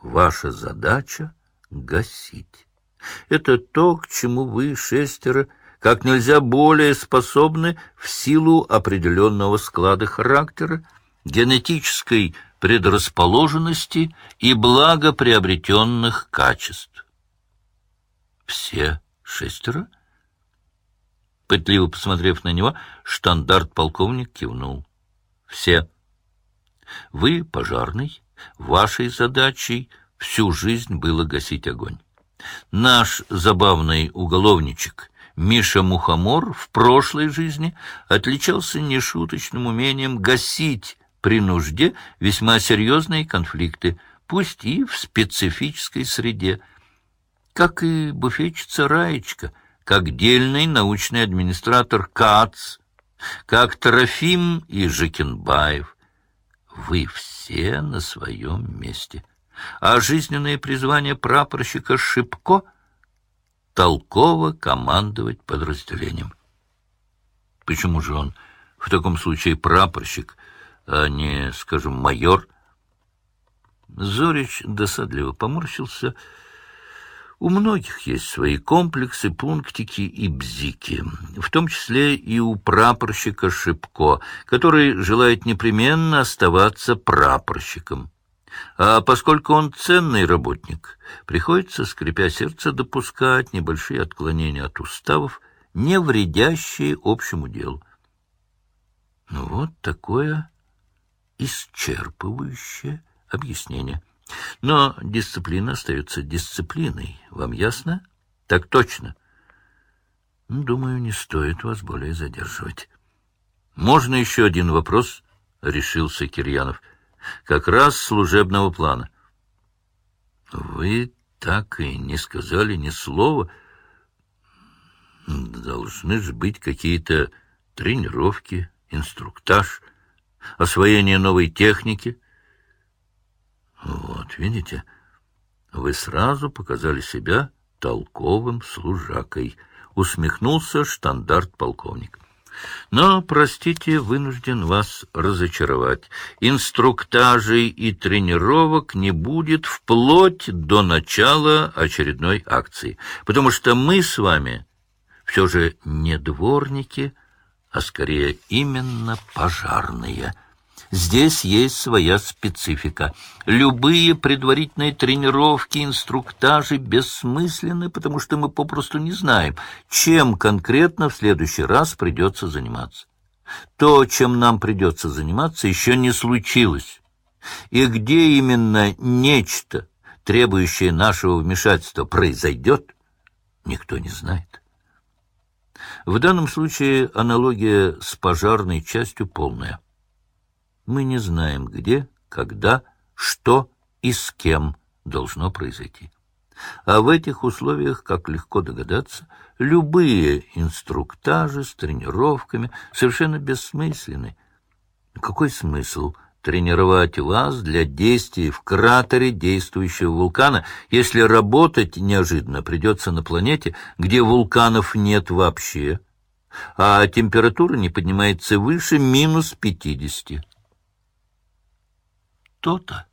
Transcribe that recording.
Ваша задача — гасить. Это то, к чему вы, шестеро, как нельзя более способны в силу определенного склада характера, генетической предрасположенности и благоприобретенных качеств. Все шестеро? Пытливо посмотрев на него, штандарт-полковник кивнул. Все. Вы пожарный, вашей задачей всю жизнь было гасить огонь. Наш забавный уголовничек Миша Мухомор в прошлой жизни отличался нешуточным умением гасить при нужде весьма серьезные конфликты, пусть и в специфической среде, как и буфетчица Раечка, как дельный научный администратор Кац, как Трофим и Жекенбаев. Вы все на своем месте. А жизненное призвание прапорщика Шипко — толково командовать подразделением. Почему же он в таком случае прапорщик — а не, скажем, майор. Зорич досадливо поморщился. У многих есть свои комплексы, пунктики и бзики, в том числе и у прапорщика Шипко, который желает непременно оставаться прапорщиком. А поскольку он ценный работник, приходится, скрипя сердце, допускать небольшие отклонения от уставов, не вредящие общему делу. Ну вот такое исчерпывающее объяснение. Но дисциплина остается дисциплиной. Вам ясно? Так точно. Думаю, не стоит вас более задерживать. Можно еще один вопрос? Решился Кирьянов. Как раз служебного плана. Вы так и не сказали ни слова. Должны же быть какие-то тренировки, инструктаж — освоение новой техники. Вот, видите, вы сразу показали себя толковым служакой, усмехнулся штандарт-полковник. Но, простите, вынужден вас разочаровать. Инструктажей и тренировок не будет вплоть до начала очередной акции, потому что мы с вами все же не дворники, а скорее именно пожарные. Здесь есть своя специфика. Любые предварительные тренировки, инструктажи бессмысленны, потому что мы попросту не знаем, чем конкретно в следующий раз придется заниматься. То, чем нам придется заниматься, еще не случилось. И где именно нечто, требующее нашего вмешательства, произойдет, никто не знает. В данном случае аналогия с пожарной частью полная. Мы не знаем, где, когда, что и с кем должно произойти. А в этих условиях, как легко догадаться, любые инструктажи с тренировками совершенно бессмысленны. Какой смысл – тренировать вас для действий в кратере действующего вулкана, если работать неожиданно придется на планете, где вулканов нет вообще, а температура не поднимается выше минус пятидесяти. То-то.